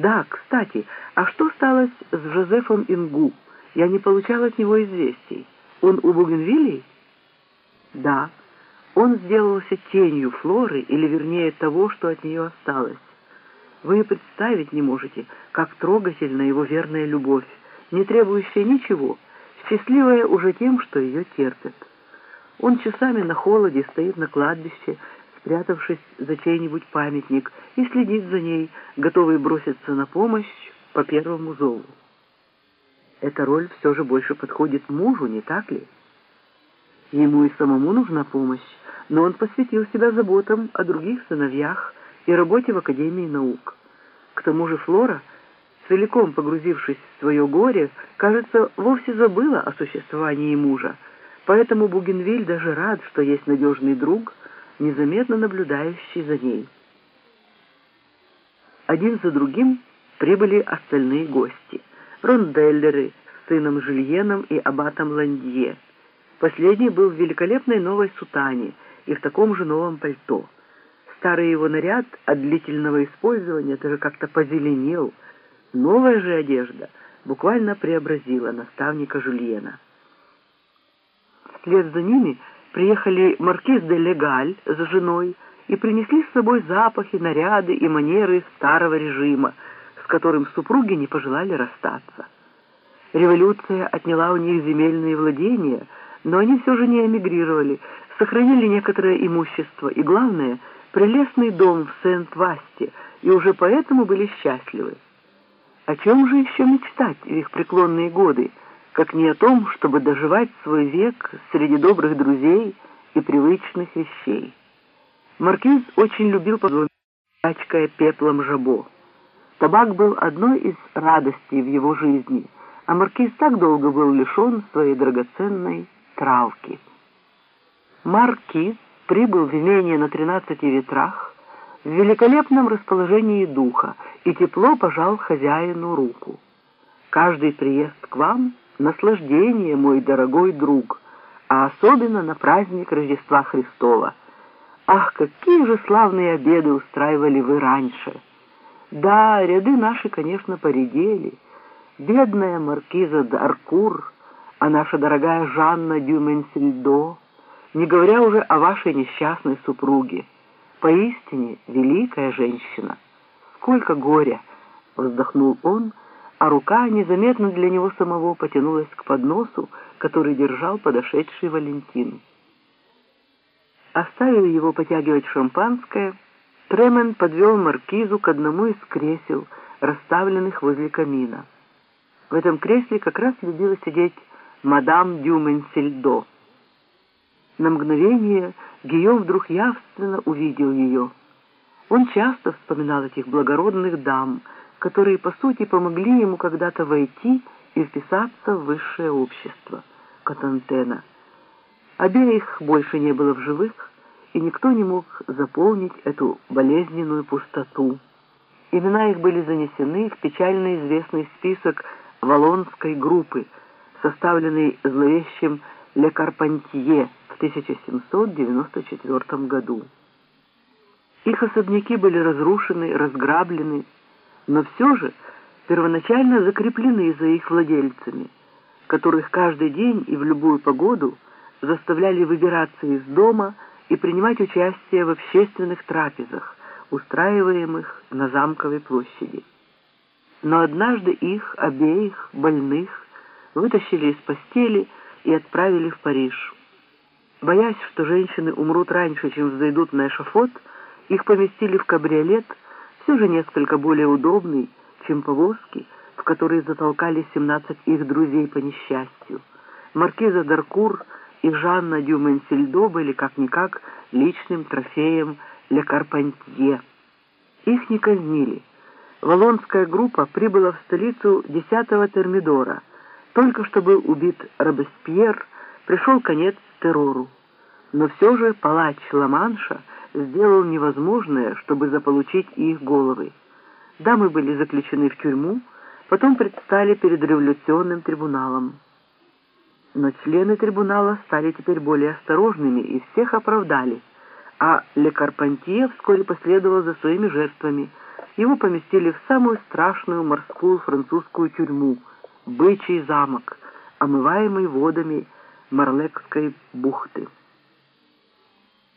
Да, кстати, а что стало с Жозефом Ингу? Я не получал от него известий. Он у Бугенвилей? Да. Он сделался тенью Флоры, или вернее того, что от нее осталось. Вы представить не можете, как трогательна его верная любовь, не требующая ничего, счастливая уже тем, что ее терпят. Он часами на холоде стоит на кладбище, спрятавшись за чей-нибудь памятник, и следит за ней, готовый броситься на помощь по первому зову. Эта роль все же больше подходит мужу, не так ли? Ему и самому нужна помощь, но он посвятил себя заботам о других сыновьях и работе в Академии наук. К тому же Флора, целиком погрузившись в свое горе, кажется, вовсе забыла о существовании мужа, поэтому Бугенвиль даже рад, что есть надежный друг, незаметно наблюдающий за ней. Один за другим прибыли остальные гости. Ронделлеры с сыном Жильеном и аббатом Ландье. Последний был в великолепной новой сутане и в таком же новом пальто. Старый его наряд от длительного использования даже как-то позеленел. Новая же одежда буквально преобразила наставника Жульена. Вслед за ними приехали маркиз де Легаль с женой и принесли с собой запахи, наряды и манеры старого режима, с которым супруги не пожелали расстаться. Революция отняла у них земельные владения, но они все же не эмигрировали, сохранили некоторое имущество и, главное, прелестный дом в Сент-Васте, и уже поэтому были счастливы. О чем же еще мечтать в их преклонные годы, как не о том, чтобы доживать свой век среди добрых друзей и привычных вещей? Маркиз очень любил позвонить, пачкая пеплом жабо. Табак был одной из радостей в его жизни, а маркиз так долго был лишен своей драгоценной травки. Маркиз прибыл в имение на тринадцати ветрах в великолепном расположении духа и тепло пожал хозяину руку. «Каждый приезд к вам — наслаждение, мой дорогой друг, а особенно на праздник Рождества Христова. Ах, какие же славные обеды устраивали вы раньше! Да, ряды наши, конечно, поредели. Бедная маркиза Даркур, а наша дорогая Жанна Дюменсельдо — не говоря уже о вашей несчастной супруге. Поистине великая женщина. Сколько горя!» — вздохнул он, а рука незаметно для него самого потянулась к подносу, который держал подошедший Валентин. Оставив его потягивать шампанское, Тремен подвел маркизу к одному из кресел, расставленных возле камина. В этом кресле как раз любила сидеть мадам Дюменсельдо. На мгновение Гийом вдруг явственно увидел ее. Он часто вспоминал этих благородных дам, которые, по сути, помогли ему когда-то войти и вписаться в высшее общество Катантена. Обеих больше не было в живых, и никто не мог заполнить эту болезненную пустоту. Имена их были занесены в печально известный список Волонской группы, составленный зловещим Ле Карпантье, 1794 году. Их особняки были разрушены, разграблены, но все же первоначально закреплены за их владельцами, которых каждый день и в любую погоду заставляли выбираться из дома и принимать участие в общественных трапезах, устраиваемых на Замковой площади. Но однажды их, обеих, больных, вытащили из постели и отправили в Париж. Боясь, что женщины умрут раньше, чем взойдут на эшафот, их поместили в кабриолет, все же несколько более удобный, чем повозки, в которые затолкали 17 их друзей по несчастью. Маркиза Даркур и Жанна Дюменсельдо были как-никак личным трофеем Ле Карпантье. Их не казнили. Волонская группа прибыла в столицу 10-го Термидора. Только что был убит Робеспьер, пришел конец террору. Но все же палач Ла-Манша сделал невозможное, чтобы заполучить их головы. Дамы были заключены в тюрьму, потом предстали перед революционным трибуналом. Но члены трибунала стали теперь более осторожными и всех оправдали, а Ле Карпантье вскоре последовал за своими жертвами его поместили в самую страшную морскую французскую тюрьму – Бычий замок, омываемый водами Марлекской бухты.